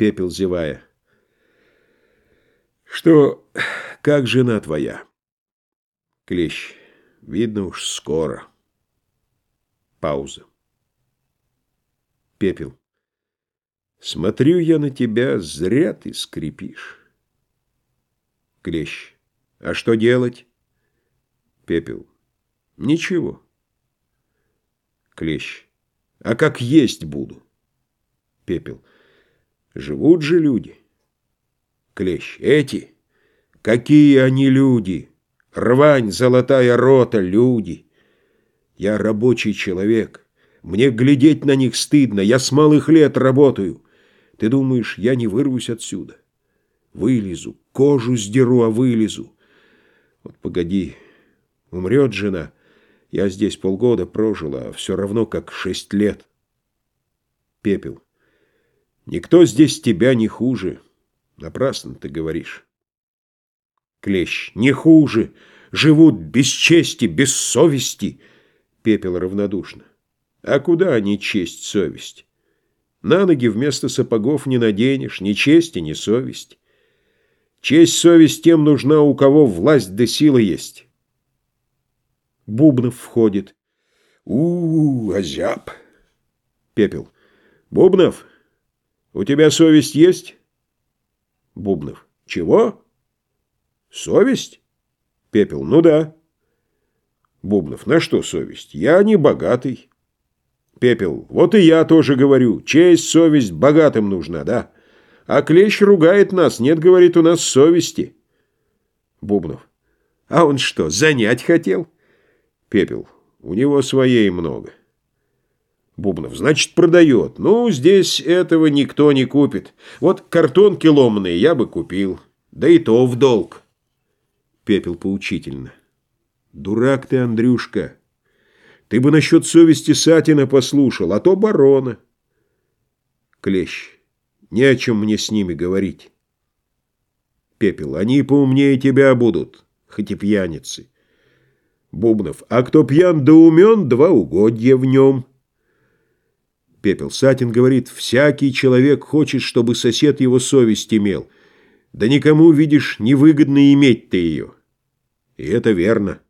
Пепел, зевая. Что, как жена твоя? Клещ. Видно уж скоро. Пауза. Пепел. Смотрю я на тебя, зря ты скрипишь. Клещ. А что делать? Пепел. Ничего. Клещ. А как есть буду? Пепел. Живут же люди. Клещ. Эти? Какие они люди? Рвань, золотая рота, люди. Я рабочий человек. Мне глядеть на них стыдно. Я с малых лет работаю. Ты думаешь, я не вырвусь отсюда? Вылезу, кожу сдеру, а вылезу. Вот погоди, умрет жена. Я здесь полгода прожила, а все равно как шесть лет. Пепел. Никто здесь тебя не хуже. Напрасно ты говоришь. Клещ. Не хуже. Живут без чести, без совести. Пепел равнодушно. А куда они честь, совесть? На ноги вместо сапогов не наденешь ни чести, ни совесть. Честь, совесть тем нужна, у кого власть да сила есть. Бубнов входит. у, -у, -у озяб. Пепел. Бубнов, у тебя совесть есть? Бубнов. Чего? Совесть? Пепел. Ну да. Бубнов. На что совесть? Я не богатый. Пепел. Вот и я тоже говорю. Честь, совесть богатым нужна, да? А Клещ ругает нас. Нет, говорит, у нас совести. Бубнов. А он что, занять хотел? Пепел. У него своей много. Бубнов. Значит, продает. Ну, здесь этого никто не купит. Вот картонки ломаные я бы купил. Да и то в долг. Пепел поучительно. Дурак ты, Андрюшка. Ты бы насчет совести Сатина послушал, а то барона. Клещ. Не о чем мне с ними говорить. Пепел. Они поумнее тебя будут, хоть и пьяницы. Бубнов. А кто пьян да умен, два угодья в нем. Пепел. Сатин говорит, всякий человек хочет, чтобы сосед его совесть имел. Да никому, видишь, невыгодно иметь ты ее. И это верно.